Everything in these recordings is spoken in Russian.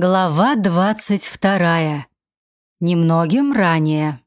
Глава двадцать вторая. Немногим ранее.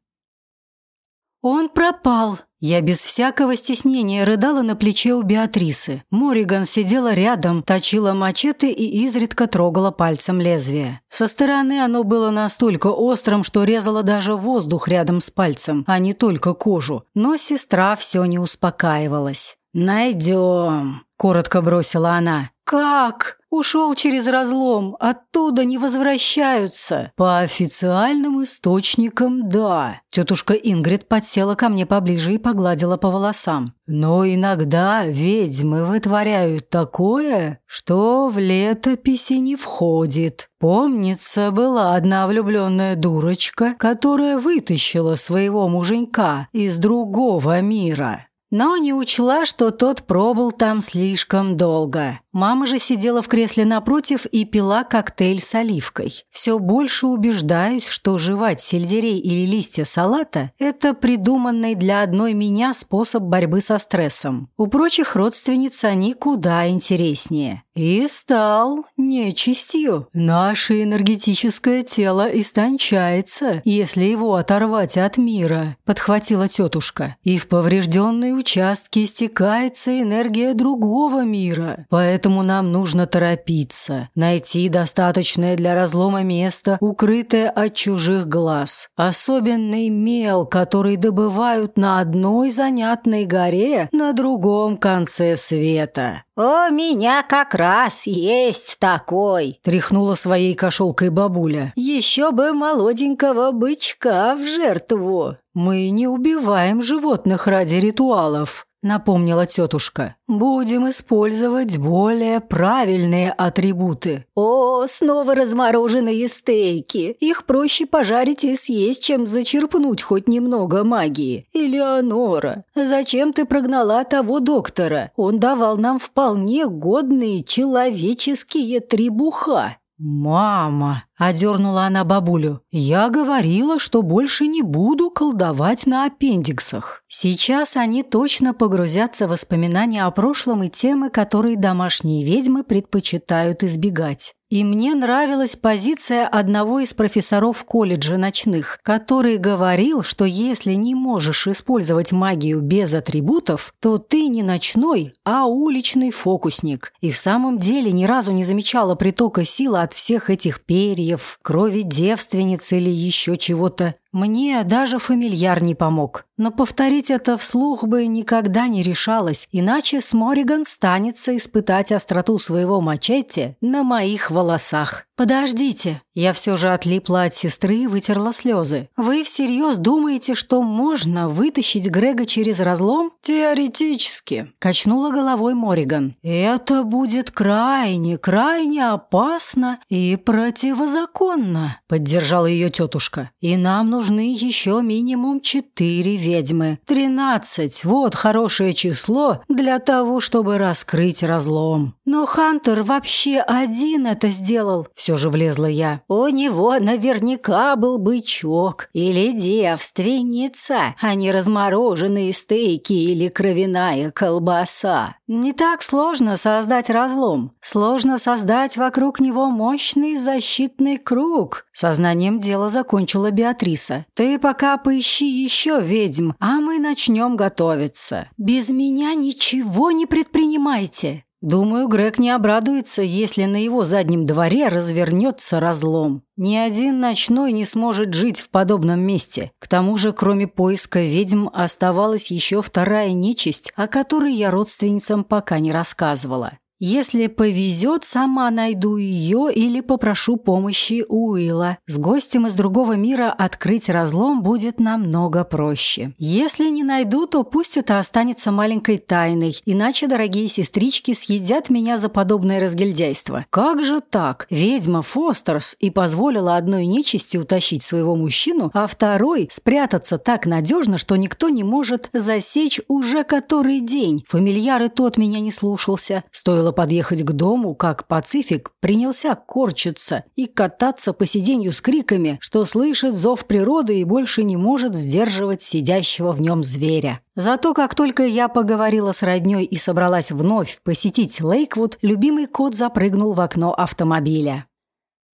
Он пропал. Я без всякого стеснения рыдала на плече у Беатрисы. Мориган сидела рядом, точила мачете и изредка трогала пальцем лезвие. Со стороны оно было настолько острым, что резало даже воздух рядом с пальцем, а не только кожу. Но сестра все не успокаивалась. «Найдем», – коротко бросила она. «Как?» Ушел через разлом, оттуда не возвращаются. По официальным источникам, да. Тетушка Ингрид подсела ко мне поближе и погладила по волосам. Но иногда ведьмы вытворяют такое, что в летописи не входит. Помнится, была одна влюбленная дурочка, которая вытащила своего муженька из другого мира но не учла, что тот пробыл там слишком долго. Мама же сидела в кресле напротив и пила коктейль с оливкой. Все больше убеждаюсь, что жевать сельдерей или листья салата – это придуманный для одной меня способ борьбы со стрессом. У прочих родственниц они куда интереснее. И стал нечистью. Наше энергетическое тело истончается, если его оторвать от мира, подхватила тетушка. И в поврежденные участки стекается энергия другого мира. Поэтому Поэтому нам нужно торопиться, найти достаточное для разлома место, укрытое от чужих глаз. Особенный мел, который добывают на одной занятной горе на другом конце света. «У меня как раз есть такой!» – тряхнула своей кошелкой бабуля. «Еще бы молоденького бычка в жертву!» «Мы не убиваем животных ради ритуалов», напомнила тетушка. Будем использовать более правильные атрибуты. О, снова размороженные стейки. Их проще пожарить и съесть, чем зачерпнуть хоть немного магии. Элеонора, зачем ты прогнала того доктора? Он давал нам вполне годные человеческие требуха. «Мама!» – одернула она бабулю. «Я говорила, что больше не буду колдовать на аппендиксах». Сейчас они точно погрузятся в воспоминания о прошлом и темы, которые домашние ведьмы предпочитают избегать. И мне нравилась позиция одного из профессоров колледжа ночных, который говорил, что если не можешь использовать магию без атрибутов, то ты не ночной, а уличный фокусник. И в самом деле ни разу не замечала притока силы от всех этих перьев, крови девственниц или еще чего-то. Мне даже фамильяр не помог. Но повторить это вслух бы никогда не решалась, иначе Смориган станется испытать остроту своего мачете на моих волосах. «Подождите!» Я все же отлипла от сестры и вытерла слезы. «Вы всерьез думаете, что можно вытащить Грега через разлом?» «Теоретически», – качнула головой Мориган. «Это будет крайне, крайне опасно и противозаконно», – поддержала ее тетушка. «И нам нужны еще минимум четыре ведьмы. Тринадцать – вот хорошее число для того, чтобы раскрыть разлом». «Но Хантер вообще один это сделал», – все же влезла я. «У него наверняка был бычок или девственница, а не размороженные стейки или кровяная колбаса. Не так сложно создать разлом. Сложно создать вокруг него мощный защитный круг». Сознанием дела закончила Беатриса. «Ты пока поищи еще ведьм, а мы начнем готовиться. Без меня ничего не предпринимайте». Думаю, Грег не обрадуется, если на его заднем дворе развернется разлом. Ни один ночной не сможет жить в подобном месте. К тому же, кроме поиска ведьм, оставалась еще вторая нечисть, о которой я родственницам пока не рассказывала. Если повезет, сама найду ее или попрошу помощи у Уилла. С гостем из другого мира открыть разлом будет намного проще. Если не найду, то пусть это останется маленькой тайной, иначе дорогие сестрички съедят меня за подобное разгильдяйство. Как же так? Ведьма Фостерс и позволила одной нечисти утащить своего мужчину, а второй спрятаться так надежно, что никто не может засечь уже который день. Фамильяры тот меня не слушался. Стоило Стоило подъехать к дому, как Пацифик принялся корчиться и кататься по сиденью с криками, что слышит зов природы и больше не может сдерживать сидящего в нем зверя. Зато как только я поговорила с роднёй и собралась вновь посетить Лейквуд, любимый кот запрыгнул в окно автомобиля.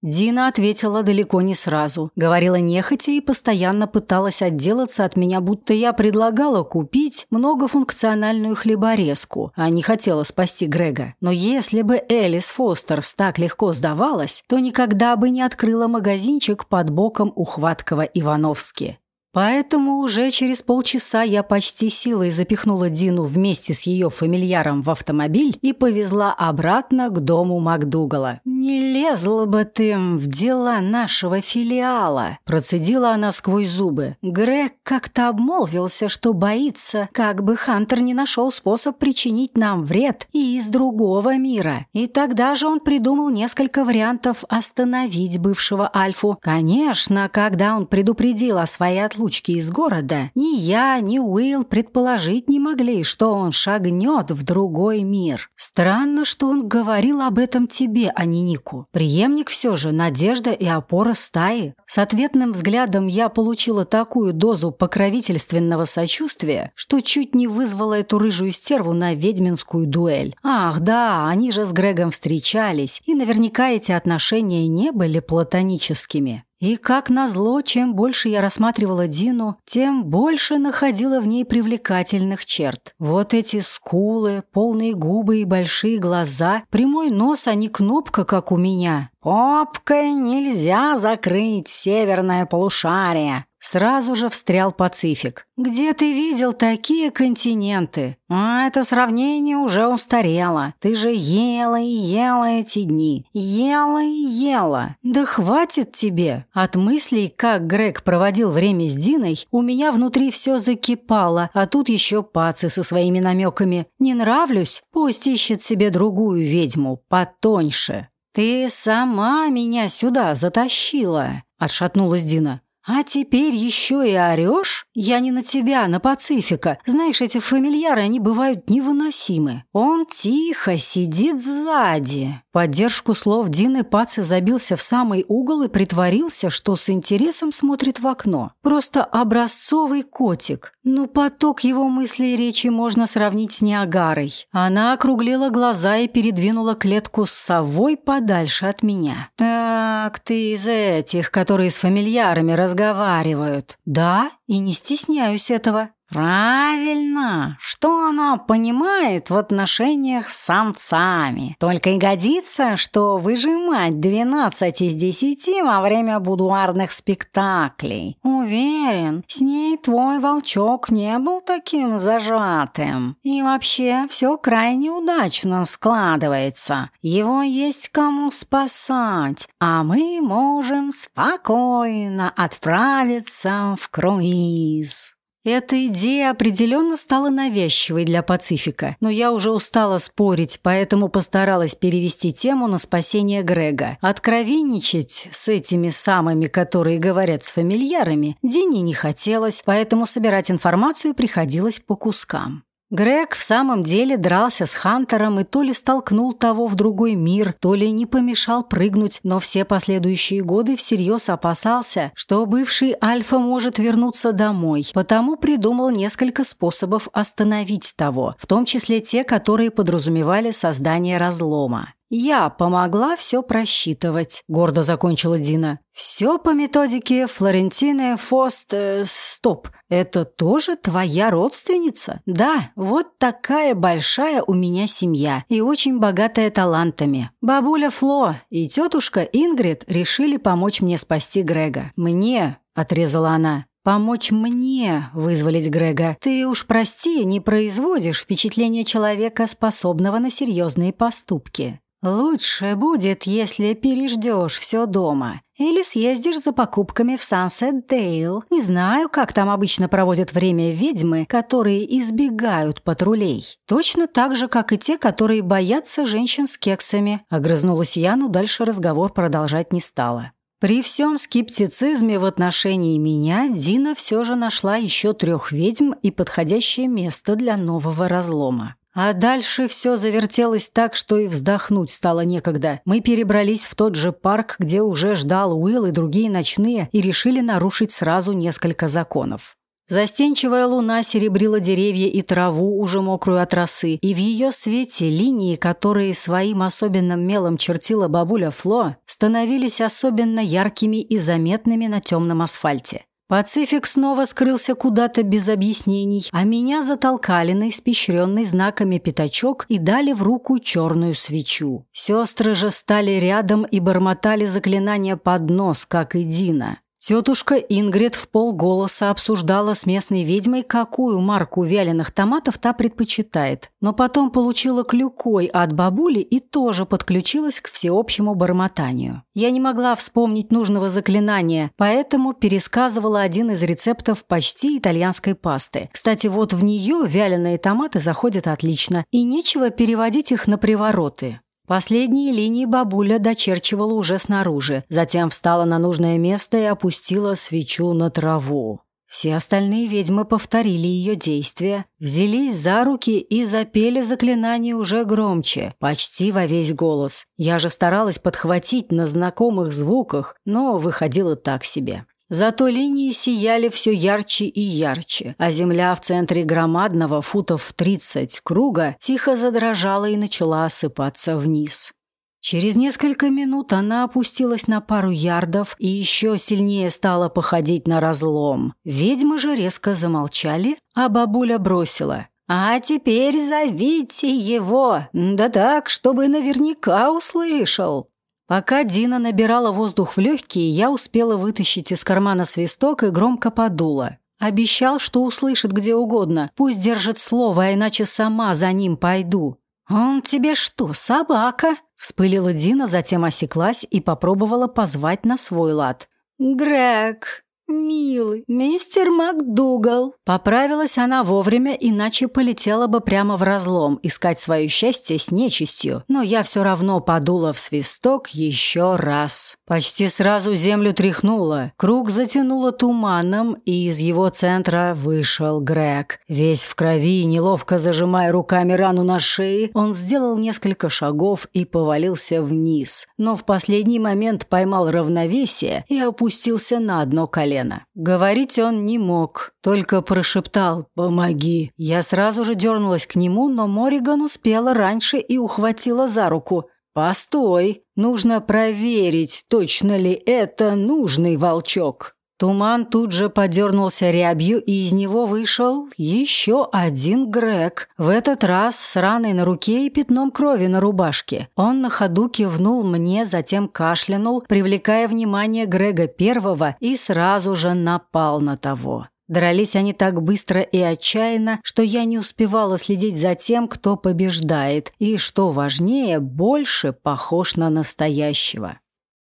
Дина ответила далеко не сразу. Говорила нехотя и постоянно пыталась отделаться от меня, будто я предлагала купить многофункциональную хлеборезку, а не хотела спасти Грега. Но если бы Элис Фостерс так легко сдавалась, то никогда бы не открыла магазинчик под боком у хваткого Ивановски. Поэтому уже через полчаса я почти силой запихнула Дину вместе с ее фамильяром в автомобиль и повезла обратно к дому МакДугала. «Не лезла бы ты в дела нашего филиала», – процедила она сквозь зубы. Грег как-то обмолвился, что боится, как бы Хантер не нашел способ причинить нам вред и из другого мира. И тогда же он придумал несколько вариантов остановить бывшего Альфу. Конечно, когда он предупредил о своей отлучке, отлучки из города, ни я, ни Уилл предположить не могли, что он шагнет в другой мир. Странно, что он говорил об этом тебе, а не Нику. Приемник все же, надежда и опора стаи. С ответным взглядом я получила такую дозу покровительственного сочувствия, что чуть не вызвала эту рыжую стерву на ведьминскую дуэль. Ах, да, они же с Грегом встречались, и наверняка эти отношения не были платоническими. И как назло, чем больше я рассматривала Дину, тем больше находила в ней привлекательных черт. Вот эти скулы, полные губы и большие глаза, прямой нос, а не кнопка, как у меня. Попкой нельзя закрыть северное полушарие. Сразу же встрял Пацифик. «Где ты видел такие континенты? А это сравнение уже устарело. Ты же ела и ела эти дни. Ела и ела. Да хватит тебе!» От мыслей, как Грег проводил время с Диной, у меня внутри все закипало, а тут еще Паци со своими намеками. «Не нравлюсь? Пусть ищет себе другую ведьму, потоньше». «Ты сама меня сюда затащила», — отшатнулась Дина. «А теперь еще и орешь? Я не на тебя, на Пацифика. Знаешь, эти фамильяры, они бывают невыносимы. Он тихо сидит сзади». Поддержку слов Дины Паци забился в самый угол и притворился, что с интересом смотрит в окно. Просто образцовый котик. Ну, поток его мыслей и речи можно сравнить с Ниагарой. Она округлила глаза и передвинула клетку с совой подальше от меня. «Так, ты из этих, которые с фамильярами разговаривают. Да, и не стесняюсь этого. Правильно. Что она понимает в отношениях с самцами? Только и годится, что выжимать 12 из 10 во время будуарных спектаклей. Уверен, с ней твой волчок не был таким зажатым. И вообще все крайне удачно складывается. Его есть кому спасать, а мы можем спокойно отправиться в круиз. Эта идея определенно стала навязчивой для Пацифика, но я уже устала спорить, поэтому постаралась перевести тему на спасение Грега. Откровенничать с этими самыми, которые говорят с фамильярами, Дине не хотелось, поэтому собирать информацию приходилось по кускам. Грег в самом деле дрался с Хантером и то ли столкнул того в другой мир, то ли не помешал прыгнуть, но все последующие годы всерьез опасался, что бывший Альфа может вернуться домой, потому придумал несколько способов остановить того, в том числе те, которые подразумевали создание разлома. «Я помогла все просчитывать», — гордо закончила Дина. «Все по методике Флорентины Фост... Э, стоп, это тоже твоя родственница? Да, вот такая большая у меня семья и очень богатая талантами. Бабуля Фло и тетушка Ингрид решили помочь мне спасти Грега. Мне, — отрезала она, Помочь мне вызволить Грега. Ты уж прости, не производишь впечатление человека, способного на серьезные поступки. «Лучше будет, если переждешь все дома. Или съездишь за покупками в Сансет Дейл. Не знаю, как там обычно проводят время ведьмы, которые избегают патрулей. Точно так же, как и те, которые боятся женщин с кексами». Огрызнулась я, но дальше разговор продолжать не стала. При всем скептицизме в отношении меня Дина все же нашла еще трех ведьм и подходящее место для нового разлома. А дальше все завертелось так, что и вздохнуть стало некогда. Мы перебрались в тот же парк, где уже ждал Уилл и другие ночные, и решили нарушить сразу несколько законов. Застенчивая луна серебрила деревья и траву, уже мокрую от росы, и в ее свете линии, которые своим особенным мелом чертила бабуля Фло, становились особенно яркими и заметными на темном асфальте. Пацифик снова скрылся куда-то без объяснений, а меня затолкали на испещренный знаками пятачок и дали в руку черную свечу. Сестры же стали рядом и бормотали заклинания под нос, как и Дина. Тетушка Ингрид в полголоса обсуждала с местной ведьмой, какую марку вяленых томатов та предпочитает, но потом получила клюкой от бабули и тоже подключилась к всеобщему бормотанию. Я не могла вспомнить нужного заклинания, поэтому пересказывала один из рецептов почти итальянской пасты. Кстати, вот в нее вяленые томаты заходят отлично, и нечего переводить их на привороты. Последние линии бабуля дочерчивала уже снаружи, затем встала на нужное место и опустила свечу на траву. Все остальные ведьмы повторили ее действия, взялись за руки и запели заклинание уже громче, почти во весь голос. Я же старалась подхватить на знакомых звуках, но выходило так себе. Зато линии сияли все ярче и ярче, а земля в центре громадного футов в тридцать круга тихо задрожала и начала осыпаться вниз. Через несколько минут она опустилась на пару ярдов и еще сильнее стала походить на разлом. Ведьмы же резко замолчали, а бабуля бросила. «А теперь зовите его, да так, чтобы наверняка услышал». Пока Дина набирала воздух в легкие, я успела вытащить из кармана свисток и громко подула. Обещал, что услышит где угодно. Пусть держит слово, а иначе сама за ним пойду. «Он тебе что, собака?» Вспылила Дина, затем осеклась и попробовала позвать на свой лад. «Грег, «Милый, мистер МакДугал!» Поправилась она вовремя, иначе полетела бы прямо в разлом искать свое счастье с нечистью. Но я все равно подула в свисток еще раз. Почти сразу землю тряхнуло. Круг затянуло туманом, и из его центра вышел Грег. Весь в крови, неловко зажимая руками рану на шее, он сделал несколько шагов и повалился вниз. Но в последний момент поймал равновесие и опустился на одно колено. Говорить он не мог, только прошептал «Помоги». Я сразу же дернулась к нему, но Мориган успела раньше и ухватила за руку. «Постой, нужно проверить, точно ли это нужный волчок». Туман тут же подернулся рябью, и из него вышел еще один Грег. В этот раз с раной на руке и пятном крови на рубашке. Он на ходу кивнул мне, затем кашлянул, привлекая внимание Грега первого, и сразу же напал на того. Дрались они так быстро и отчаянно, что я не успевала следить за тем, кто побеждает, и, что важнее, больше похож на настоящего.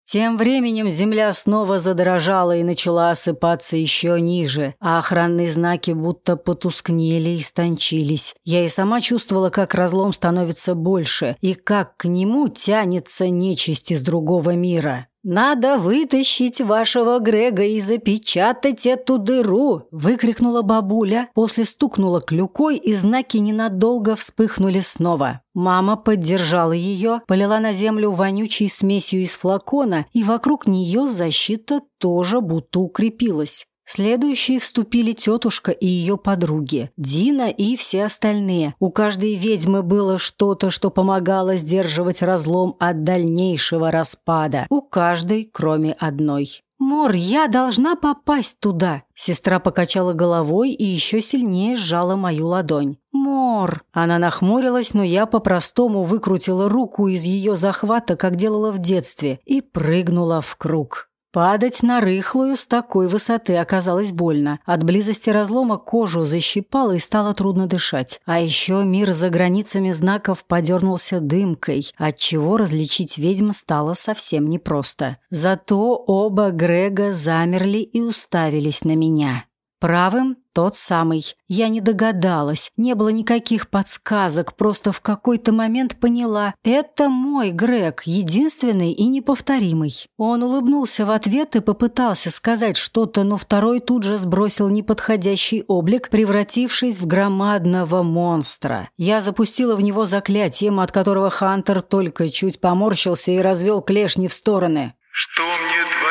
Тем временем земля снова задрожала и начала осыпаться еще ниже, а охранные знаки будто потускнели и стончились. Я и сама чувствовала, как разлом становится больше, и как к нему тянется нечисть из другого мира. «Надо вытащить вашего Грега и запечатать эту дыру!» – выкрикнула бабуля, после стукнула клюкой, и знаки ненадолго вспыхнули снова. Мама поддержала ее, полила на землю вонючей смесью из флакона, и вокруг нее защита тоже будто укрепилась. Следующие вступили тетушка и ее подруги, Дина и все остальные. У каждой ведьмы было что-то, что помогало сдерживать разлом от дальнейшего распада. У каждой, кроме одной. «Мор, я должна попасть туда!» Сестра покачала головой и еще сильнее сжала мою ладонь. «Мор!» Она нахмурилась, но я по-простому выкрутила руку из ее захвата, как делала в детстве, и прыгнула в круг. Падать на рыхлую с такой высоты оказалось больно. От близости разлома кожу защипало и стало трудно дышать. А еще мир за границами знаков подернулся дымкой, отчего различить ведьм стало совсем непросто. Зато оба Грега замерли и уставились на меня. Правым тот самый. Я не догадалась, не было никаких подсказок, просто в какой-то момент поняла. Это мой Грег, единственный и неповторимый. Он улыбнулся в ответ и попытался сказать что-то, но второй тут же сбросил неподходящий облик, превратившись в громадного монстра. Я запустила в него заклятием, от которого Хантер только чуть поморщился и развел клешни в стороны. «Что мне твоя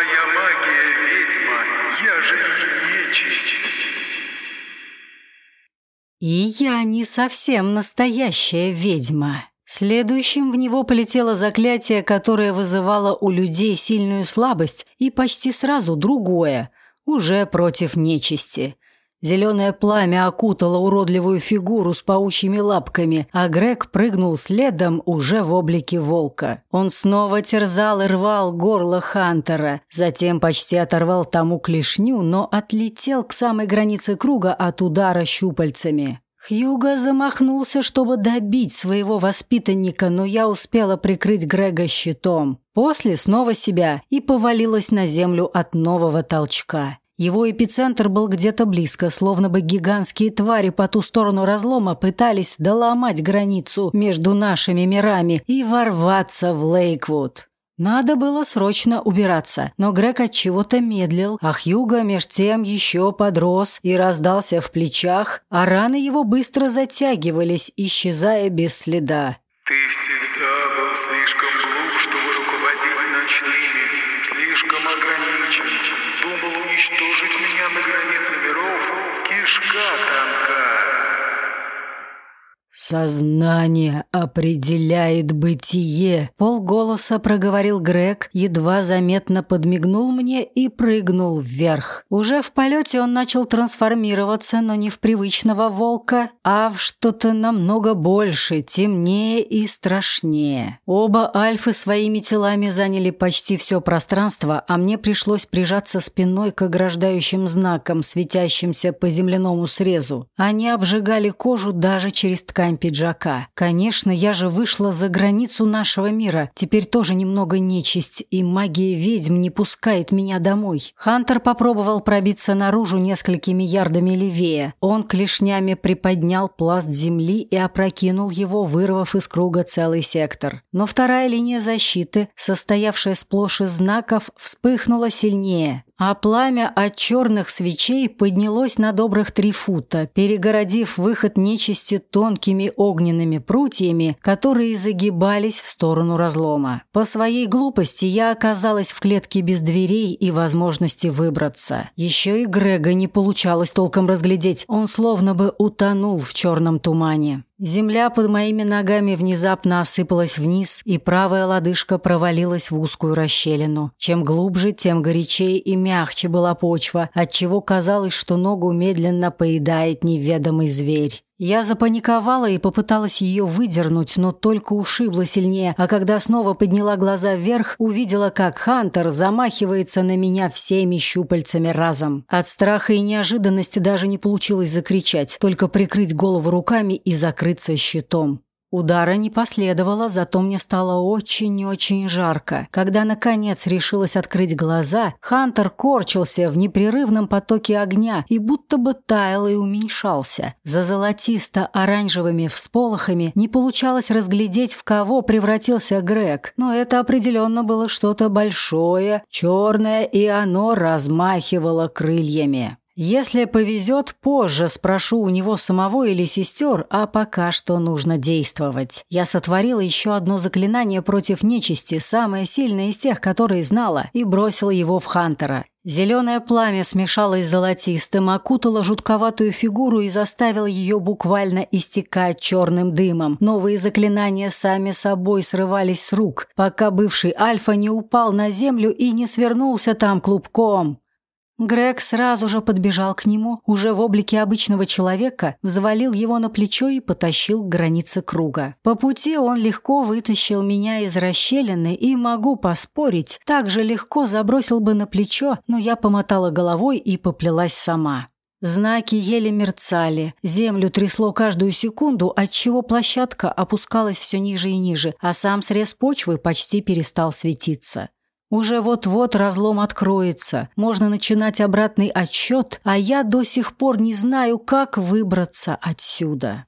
И я не совсем настоящая ведьма. Следующим в него полетело заклятие, которое вызывало у людей сильную слабость, и почти сразу другое, уже против нечисти. Зеленое пламя окутало уродливую фигуру с паучьими лапками, а Грег прыгнул следом уже в облике волка. Он снова терзал и рвал горло Хантера, затем почти оторвал тому клешню, но отлетел к самой границе круга от удара щупальцами. Хьюго замахнулся, чтобы добить своего воспитанника, но я успела прикрыть Грега щитом. После снова себя и повалилась на землю от нового толчка. Его эпицентр был где-то близко, словно бы гигантские твари по ту сторону разлома пытались доломать границу между нашими мирами и ворваться в Лейквуд. Надо было срочно убираться, но Грег от чего-то медлил, а Хьюго меж тем еще подрос и раздался в плечах, а раны его быстро затягивались, исчезая без следа. Ты всегда был слишком глуп, уничтожить меня на границе миров, кишка тонка. «Сознание определяет бытие», — полголоса проговорил Грег, едва заметно подмигнул мне и прыгнул вверх. Уже в полете он начал трансформироваться, но не в привычного волка, а в что-то намного больше, темнее и страшнее. Оба альфы своими телами заняли почти все пространство, а мне пришлось прижаться спиной к ограждающим знакам, светящимся по земляному срезу. Они обжигали кожу даже через ткань ткань пиджака. Конечно, я же вышла за границу нашего мира. Теперь тоже немного нечисть, и магия ведьм не пускает меня домой. Хантер попробовал пробиться наружу несколькими ярдами левее. Он клешнями приподнял пласт земли и опрокинул его, вырвав из круга целый сектор. Но вторая линия защиты, состоявшая сплошь из знаков, вспыхнула сильнее а пламя от черных свечей поднялось на добрых три фута, перегородив выход нечисти тонкими огненными прутьями, которые загибались в сторону разлома. По своей глупости я оказалась в клетке без дверей и возможности выбраться. Еще и Грега не получалось толком разглядеть, он словно бы утонул в черном тумане. Земля под моими ногами внезапно осыпалась вниз, и правая лодыжка провалилась в узкую расщелину. Чем глубже, тем горячее и мягче была почва, отчего казалось, что ногу медленно поедает неведомый зверь. Я запаниковала и попыталась ее выдернуть, но только ушибла сильнее, а когда снова подняла глаза вверх, увидела, как Хантер замахивается на меня всеми щупальцами разом. От страха и неожиданности даже не получилось закричать, только прикрыть голову руками и закрыться щитом. Удара не последовало, зато мне стало очень-очень жарко. Когда наконец решилась открыть глаза, Хантер корчился в непрерывном потоке огня и будто бы таял и уменьшался. За золотисто-оранжевыми всполохами не получалось разглядеть, в кого превратился Грег, но это определенно было что-то большое, черное, и оно размахивало крыльями. Если повезет, позже спрошу у него самого или сестер, а пока что нужно действовать. Я сотворила еще одно заклинание против нечисти, самое сильное из тех, которые знала, и бросила его в Хантера. Зеленое пламя смешалось с золотистым, окутало жутковатую фигуру и заставило ее буквально истекать черным дымом. Новые заклинания сами собой срывались с рук, пока бывший Альфа не упал на землю и не свернулся там клубком. Грег сразу же подбежал к нему, уже в облике обычного человека, взвалил его на плечо и потащил к границе круга. По пути он легко вытащил меня из расщелины и, могу поспорить, так же легко забросил бы на плечо, но я помотала головой и поплелась сама. Знаки еле мерцали, землю трясло каждую секунду, отчего площадка опускалась все ниже и ниже, а сам срез почвы почти перестал светиться. Уже вот-вот разлом откроется, можно начинать обратный отсчет, а я до сих пор не знаю, как выбраться отсюда.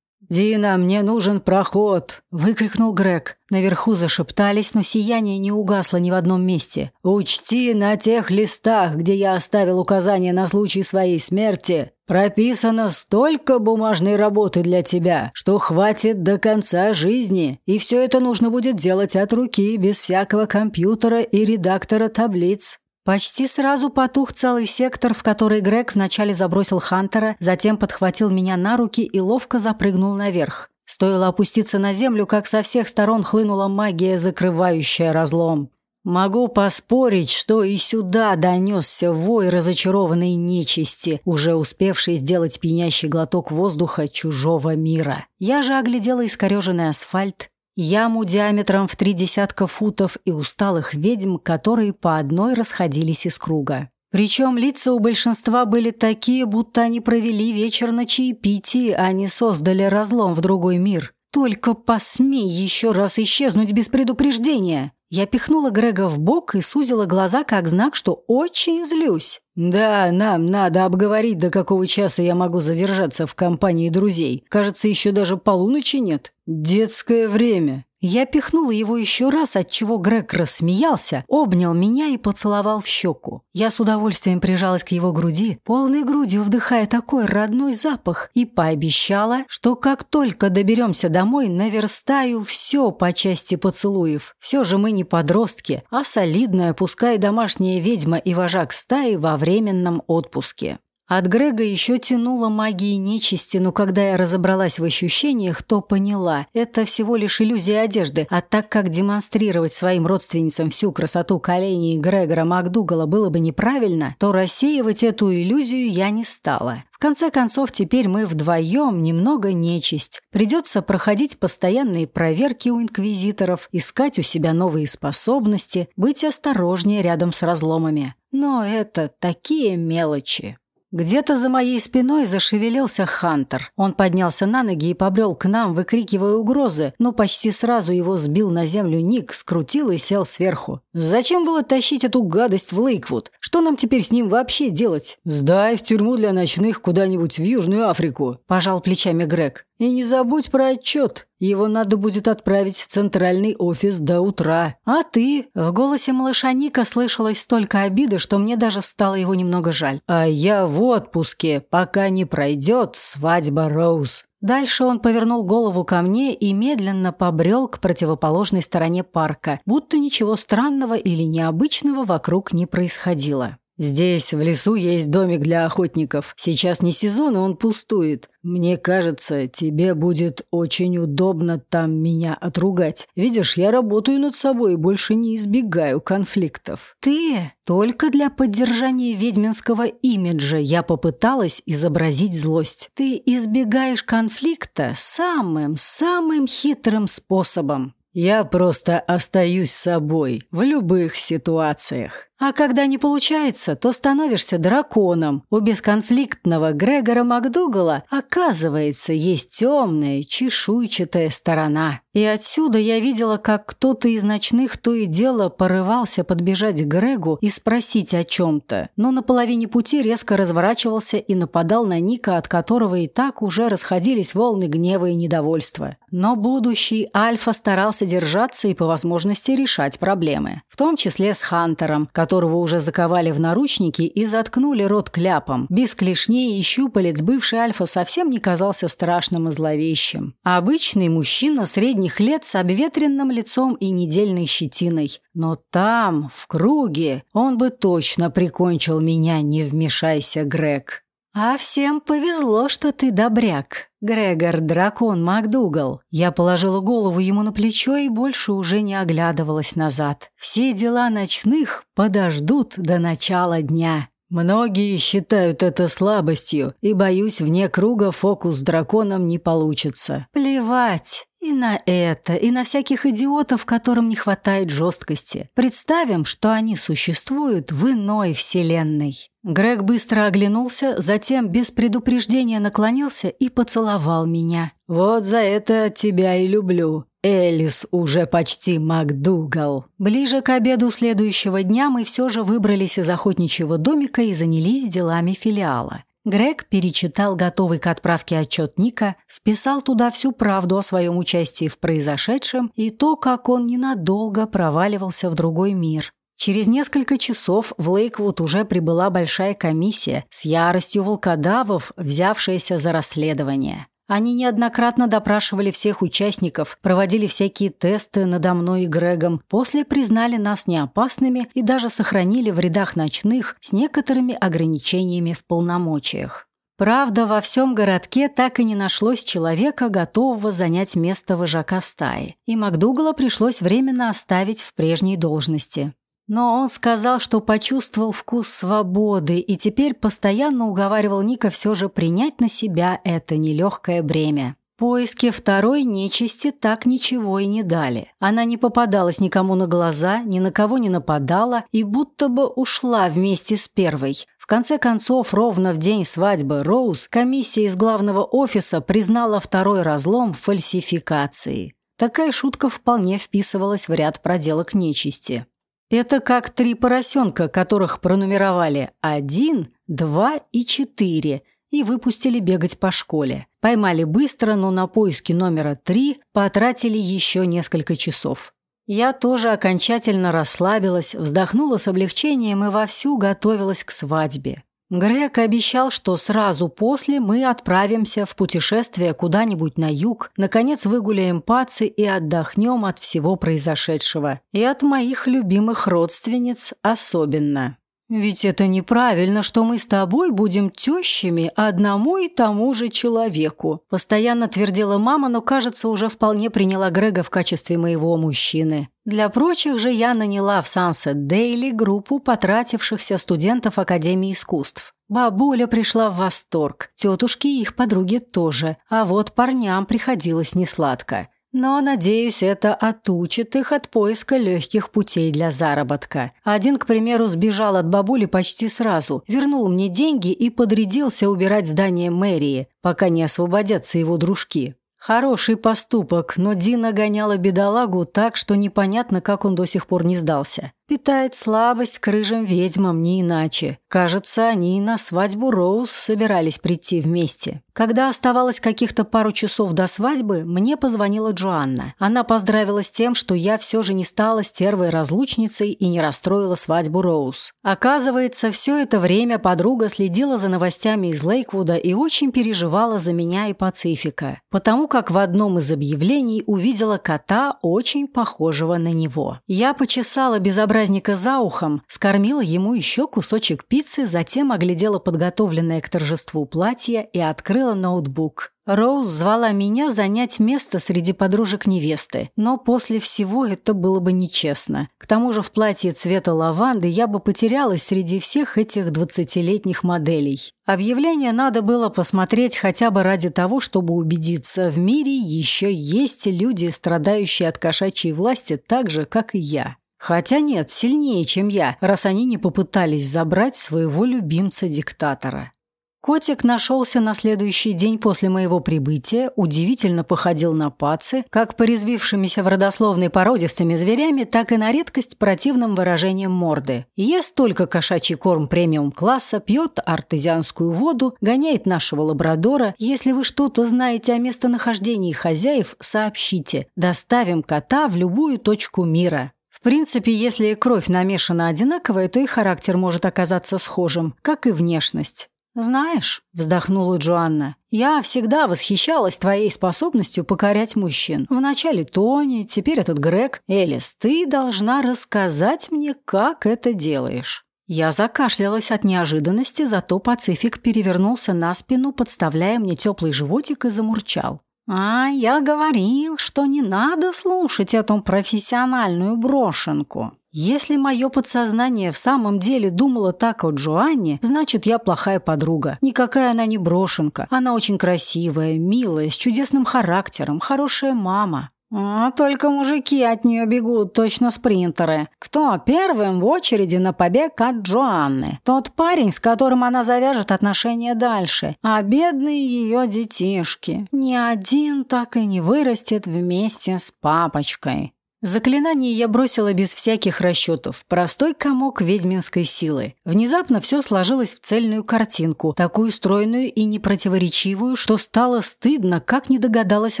«Дина, мне нужен проход!» – выкрикнул Грег. Наверху зашептались, но сияние не угасло ни в одном месте. «Учти, на тех листах, где я оставил указания на случай своей смерти, прописано столько бумажной работы для тебя, что хватит до конца жизни. И все это нужно будет делать от руки, без всякого компьютера и редактора таблиц. Почти сразу потух целый сектор, в который Грег вначале забросил Хантера, затем подхватил меня на руки и ловко запрыгнул наверх. Стоило опуститься на землю, как со всех сторон хлынула магия, закрывающая разлом. Могу поспорить, что и сюда донесся вой разочарованной нечисти, уже успевшей сделать пьянящий глоток воздуха чужого мира. Я же оглядела искореженный асфальт, яму диаметром в три десятка футов и усталых ведьм, которые по одной расходились из круга. Причем лица у большинства были такие, будто они провели вечер на чаепитии, а не создали разлом в другой мир. Только посмей еще раз исчезнуть без предупреждения. Я пихнула Грега в бок и сузила глаза как знак, что очень злюсь. «Да, нам надо обговорить, до какого часа я могу задержаться в компании друзей. Кажется, еще даже полуночи нет. Детское время». Я пихнула его еще раз, отчего Грег рассмеялся, обнял меня и поцеловал в щеку. Я с удовольствием прижалась к его груди, полной грудью вдыхая такой родной запах, и пообещала, что как только доберемся домой, наверстаю все по части поцелуев. Все же мы не подростки, а солидная, пускай домашняя ведьма и вожак стаи во временном отпуске. От Грега еще тянуло магией нечисти, но когда я разобралась в ощущениях, то поняла – это всего лишь иллюзия одежды, а так как демонстрировать своим родственницам всю красоту коленей Грегора Макдугала было бы неправильно, то рассеивать эту иллюзию я не стала. В конце концов, теперь мы вдвоем немного нечисть. Придется проходить постоянные проверки у инквизиторов, искать у себя новые способности, быть осторожнее рядом с разломами. Но это такие мелочи. Где-то за моей спиной зашевелился Хантер. Он поднялся на ноги и побрел к нам, выкрикивая угрозы, но почти сразу его сбил на землю Ник, скрутил и сел сверху. «Зачем было тащить эту гадость в Лейквуд? Что нам теперь с ним вообще делать?» «Сдай в тюрьму для ночных куда-нибудь в Южную Африку», – пожал плечами Грег. И не забудь про отчет. Его надо будет отправить в центральный офис до утра. А ты? В голосе малыша Ника слышалось столько обиды, что мне даже стало его немного жаль. А я в отпуске, пока не пройдет свадьба Роуз. Дальше он повернул голову ко мне и медленно побрел к противоположной стороне парка, будто ничего странного или необычного вокруг не происходило. Здесь, в лесу, есть домик для охотников. Сейчас не сезон, и он пустует. Мне кажется, тебе будет очень удобно там меня отругать. Видишь, я работаю над собой и больше не избегаю конфликтов. Ты? Только для поддержания ведьминского имиджа я попыталась изобразить злость. Ты избегаешь конфликта самым-самым хитрым способом. Я просто остаюсь собой в любых ситуациях. А когда не получается, то становишься драконом. У бесконфликтного Грегора Макдугала, оказывается, есть темная, чешуйчатая сторона. И отсюда я видела, как кто-то из ночных то и дело порывался подбежать к Грегу и спросить о чем-то, но на половине пути резко разворачивался и нападал на Ника, от которого и так уже расходились волны гнева и недовольства. Но будущий Альфа старался держаться и по возможности решать проблемы, в том числе с Хантером, которого уже заковали в наручники и заткнули рот кляпом. Без клешней и щупалец бывший Альфа совсем не казался страшным и зловещим. А обычный мужчина средних лет с обветренным лицом и недельной щетиной. Но там, в круге, он бы точно прикончил меня, не вмешайся, Грег. «А всем повезло, что ты добряк, Грегор Дракон МакДугал». Я положила голову ему на плечо и больше уже не оглядывалась назад. Все дела ночных подождут до начала дня. Многие считают это слабостью, и, боюсь, вне круга фокус с драконом не получится. Плевать. И на это, и на всяких идиотов, которым не хватает жесткости. Представим, что они существуют в иной вселенной. Грег быстро оглянулся, затем без предупреждения наклонился и поцеловал меня. «Вот за это тебя и люблю. Элис уже почти МакДугал». Ближе к обеду следующего дня мы все же выбрались из охотничьего домика и занялись делами филиала. Грег перечитал готовый к отправке отчет Ника, вписал туда всю правду о своем участии в произошедшем и то, как он ненадолго проваливался в другой мир. Через несколько часов в Лейквуд уже прибыла большая комиссия с яростью волкодавов, взявшаяся за расследование. Они неоднократно допрашивали всех участников, проводили всякие тесты надо мной и Грегом, после признали нас неопасными и даже сохранили в рядах ночных с некоторыми ограничениями в полномочиях. Правда, во всем городке так и не нашлось человека, готового занять место вожака стаи, и МакДугала пришлось временно оставить в прежней должности. Но он сказал, что почувствовал вкус свободы и теперь постоянно уговаривал Ника все же принять на себя это нелегкое бремя. Поиски второй нечисти так ничего и не дали. Она не попадалась никому на глаза, ни на кого не нападала и будто бы ушла вместе с первой. В конце концов, ровно в день свадьбы Роуз комиссия из главного офиса признала второй разлом фальсификацией. Такая шутка вполне вписывалась в ряд проделок нечисти. Это как три поросенка, которых пронумеровали один, два и четыре и выпустили бегать по школе. Поймали быстро, но на поиски номера три потратили еще несколько часов. Я тоже окончательно расслабилась, вздохнула с облегчением и вовсю готовилась к свадьбе. Грег обещал, что сразу после мы отправимся в путешествие куда-нибудь на юг, наконец выгуляем пацы и отдохнем от всего произошедшего. И от моих любимых родственниц особенно. Ведь это неправильно, что мы с тобой будем тещами одному и тому же человеку. Постоянно твердила мама, но, кажется, уже вполне приняла Грега в качестве моего мужчины. Для прочих же я наняла в Sunset Daily группу потратившихся студентов Академии искусств. Бабуля пришла в восторг, тетушки и их подруги тоже, а вот парням приходилось несладко. Но, надеюсь, это отучит их от поиска легких путей для заработка. Один, к примеру, сбежал от бабули почти сразу, вернул мне деньги и подрядился убирать здание мэрии, пока не освободятся его дружки. Хороший поступок, но Дина гоняла бедолагу так, что непонятно, как он до сих пор не сдался. Питает слабость к рыжим ведьмам, не иначе. Кажется, они на свадьбу Роуз собирались прийти вместе. Когда оставалось каких-то пару часов до свадьбы, мне позвонила Джоанна. Она поздравила с тем, что я все же не стала стервой разлучницей и не расстроила свадьбу Роуз. Оказывается, все это время подруга следила за новостями из Лейквуда и очень переживала за меня и Пацифика, потому как в одном из объявлений увидела кота, очень похожего на него. Я почесала безобразие праздника за ухом, скормила ему еще кусочек пиццы, затем оглядела подготовленное к торжеству платье и открыла ноутбук. Роуз звала меня занять место среди подружек невесты, но после всего это было бы нечестно. К тому же в платье цвета лаванды я бы потерялась среди всех этих двадцатилетних моделей. Объявление надо было посмотреть хотя бы ради того, чтобы убедиться, в мире еще есть люди, страдающие от кошачьей власти так же, как и я. Хотя нет, сильнее, чем я, раз они не попытались забрать своего любимца-диктатора. Котик нашелся на следующий день после моего прибытия, удивительно походил на пацы, как порезвившимися в родословной породистыми зверями, так и на редкость противным выражением морды. Ест только кошачий корм премиум-класса, пьет артезианскую воду, гоняет нашего лабрадора. Если вы что-то знаете о местонахождении хозяев, сообщите. Доставим кота в любую точку мира. В принципе, если кровь намешана одинаковая, то и характер может оказаться схожим, как и внешность. «Знаешь», – вздохнула Джоанна, – «я всегда восхищалась твоей способностью покорять мужчин. Вначале Тони, теперь этот Грег. Элис, ты должна рассказать мне, как это делаешь». Я закашлялась от неожиданности, зато Пацифик перевернулся на спину, подставляя мне теплый животик и замурчал. «А я говорил, что не надо слушать эту профессиональную брошенку. Если мое подсознание в самом деле думало так о Джоанне, значит, я плохая подруга. Никакая она не брошенка. Она очень красивая, милая, с чудесным характером, хорошая мама. А только мужики от нее бегут, точно спринтеры. Кто первым в очереди на побег от Джоанны? Тот парень, с которым она завяжет отношения дальше. А бедные ее детишки. Ни один так и не вырастет вместе с папочкой. Заклинание я бросила без всяких расчетов. Простой комок ведьминской силы. Внезапно все сложилось в цельную картинку, такую стройную и непротиворечивую, что стало стыдно, как не догадалась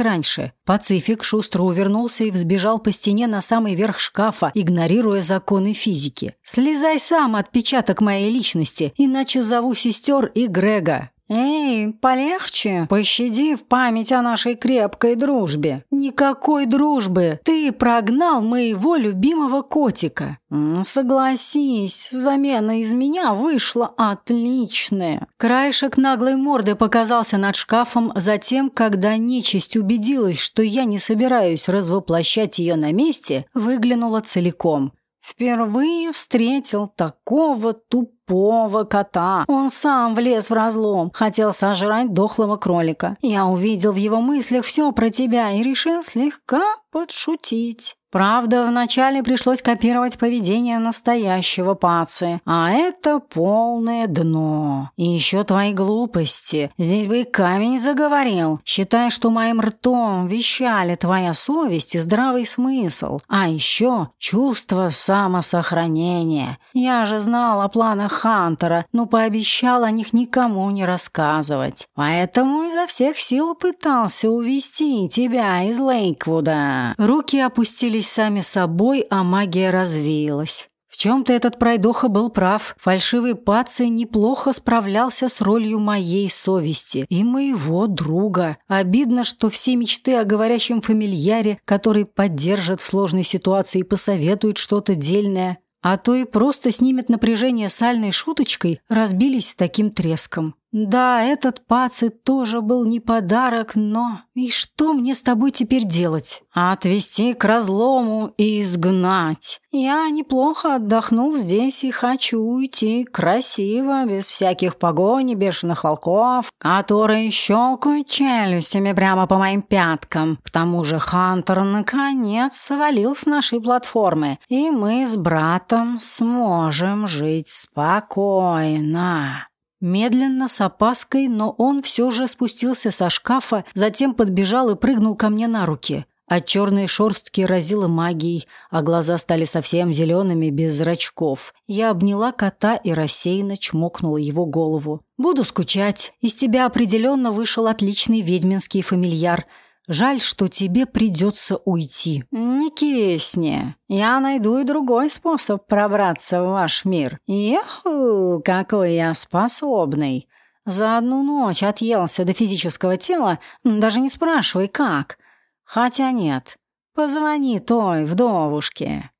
раньше. Пацифик шустро увернулся и взбежал по стене на самый верх шкафа, игнорируя законы физики. «Слезай сам, отпечаток моей личности, иначе зову сестер и Грега». «Эй, полегче, пощади в память о нашей крепкой дружбе». «Никакой дружбы! Ты прогнал моего любимого котика!» «Согласись, замена из меня вышла отличная». Краешек наглой морды показался над шкафом, затем, когда нечисть убедилась, что я не собираюсь развоплощать ее на месте, выглянула целиком. Впервые встретил такого тупого кота. Он сам влез в разлом, хотел сожрать дохлого кролика. Я увидел в его мыслях все про тебя и решил слегка подшутить. Правда, вначале пришлось копировать поведение настоящего пацы, а это полное дно. И еще твои глупости. Здесь бы и камень заговорил. Считай, что моим ртом вещали твоя совесть и здравый смысл. А еще чувство самосохранения. Я же знал о планах Хантера, но пообещал о них никому не рассказывать. Поэтому изо всех сил пытался увести тебя из Лейквуда. Руки опустились появились сами собой, а магия развеялась. В чем-то этот пройдоха был прав. Фальшивый паций неплохо справлялся с ролью моей совести и моего друга. Обидно, что все мечты о говорящем фамильяре, который поддержит в сложной ситуации и посоветует что-то дельное, а то и просто снимет напряжение сальной шуточкой, разбились с таким треском. Да, этот паци тоже был не подарок, но... И что мне с тобой теперь делать? Отвезти к разлому и изгнать. Я неплохо отдохнул здесь и хочу уйти красиво, без всяких погони, бешеных волков, которые щелкают челюстями прямо по моим пяткам. К тому же Хантер наконец свалил с нашей платформы, и мы с братом сможем жить спокойно. Медленно, с опаской, но он все же спустился со шкафа, затем подбежал и прыгнул ко мне на руки. От черной шорстки разило магией, а глаза стали совсем зелеными, без зрачков. Я обняла кота и рассеянно чмокнула его голову. «Буду скучать. Из тебя определенно вышел отличный ведьминский фамильяр. Жаль, что тебе придется уйти». «Не кисни. Я найду и другой способ пробраться в ваш мир. Еху, какой я способный. За одну ночь отъелся до физического тела, даже не спрашивай, как. Хотя нет, позвони той вдовушке».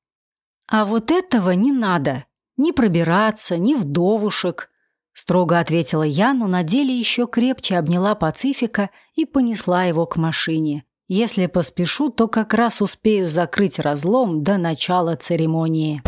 «А вот этого не надо. Ни пробираться, ни вдовушек строго ответила я, но на деле еще крепче обняла Пацифика и понесла его к машине. Если поспешу, то как раз успею закрыть разлом до начала церемонии.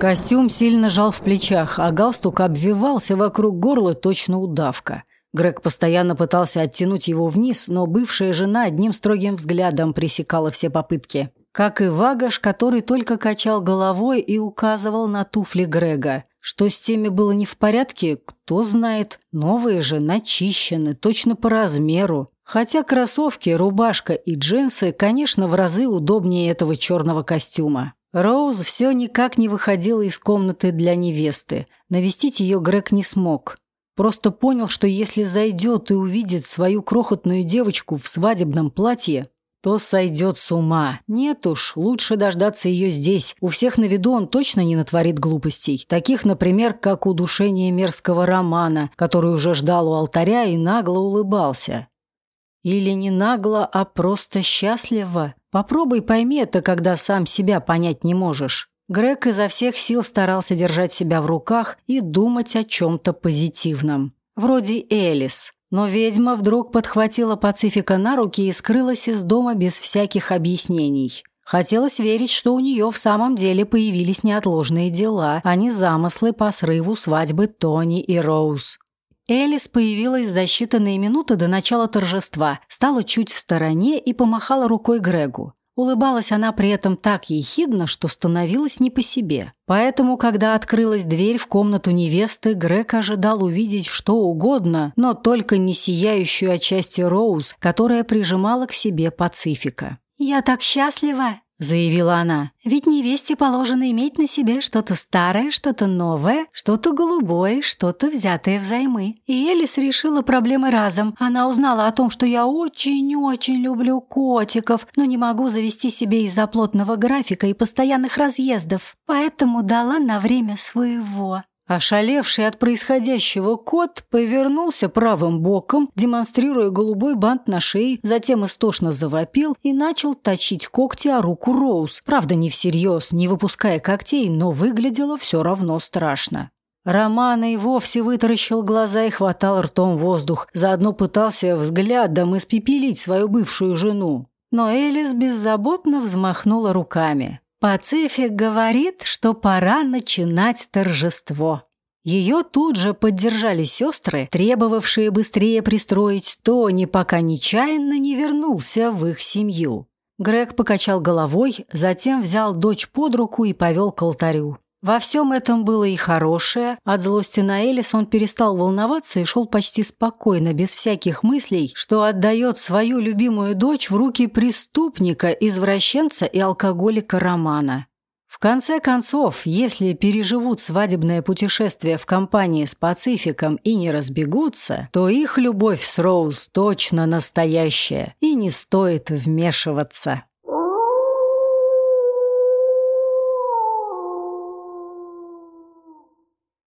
Костюм сильно жал в плечах, а галстук обвивался вокруг горла точно удавка. Грег постоянно пытался оттянуть его вниз, но бывшая жена одним строгим взглядом пресекала все попытки. Как и Вагаш, который только качал головой и указывал на туфли Грега. Что с теми было не в порядке, кто знает. Новые же начищены, точно по размеру. Хотя кроссовки, рубашка и джинсы, конечно, в разы удобнее этого черного костюма. Роуз все никак не выходила из комнаты для невесты. Навестить ее Грег не смог. Просто понял, что если зайдет и увидит свою крохотную девочку в свадебном платье, то сойдет с ума. Нет уж, лучше дождаться ее здесь. У всех на виду он точно не натворит глупостей. Таких, например, как удушение мерзкого романа, который уже ждал у алтаря и нагло улыбался. Или не нагло, а просто счастливо. Попробуй пойми это, когда сам себя понять не можешь. Грег изо всех сил старался держать себя в руках и думать о чем-то позитивном. Вроде Элис. Но ведьма вдруг подхватила Пацифика на руки и скрылась из дома без всяких объяснений. Хотелось верить, что у нее в самом деле появились неотложные дела, а не замыслы по срыву свадьбы Тони и Роуз. Элис появилась за считанные минуты до начала торжества, стала чуть в стороне и помахала рукой Грегу. Улыбалась она при этом так ехидно, что становилась не по себе. Поэтому, когда открылась дверь в комнату невесты, Грег ожидал увидеть что угодно, но только не сияющую отчасти Роуз, которая прижимала к себе Пацифика. «Я так счастлива!» Заявила она. Ведь невесте положено иметь на себе что-то старое, что-то новое, что-то голубое, что-то взятое взаймы. И Элис решила проблемы разом. Она узнала о том, что я очень-очень люблю котиков, но не могу завести себе из-за плотного графика и постоянных разъездов. Поэтому дала на время своего. Ошалевший от происходящего кот повернулся правым боком, демонстрируя голубой бант на шее, затем истошно завопил и начал точить когти о руку Роуз. Правда, не всерьез, не выпуская когтей, но выглядело все равно страшно. Роман и вовсе вытаращил глаза и хватал ртом воздух, заодно пытался взглядом испепелить свою бывшую жену. Но Элис беззаботно взмахнула руками. Пацифик говорит, что пора начинать торжество. Ее тут же поддержали сестры, требовавшие быстрее пристроить Тони, пока нечаянно не вернулся в их семью. Грег покачал головой, затем взял дочь под руку и повел к алтарю. Во всем этом было и хорошее. От злости на Элис он перестал волноваться и шел почти спокойно, без всяких мыслей, что отдает свою любимую дочь в руки преступника, извращенца и алкоголика Романа. В конце концов, если переживут свадебное путешествие в компании с Пацификом и не разбегутся, то их любовь с Роуз точно настоящая, и не стоит вмешиваться.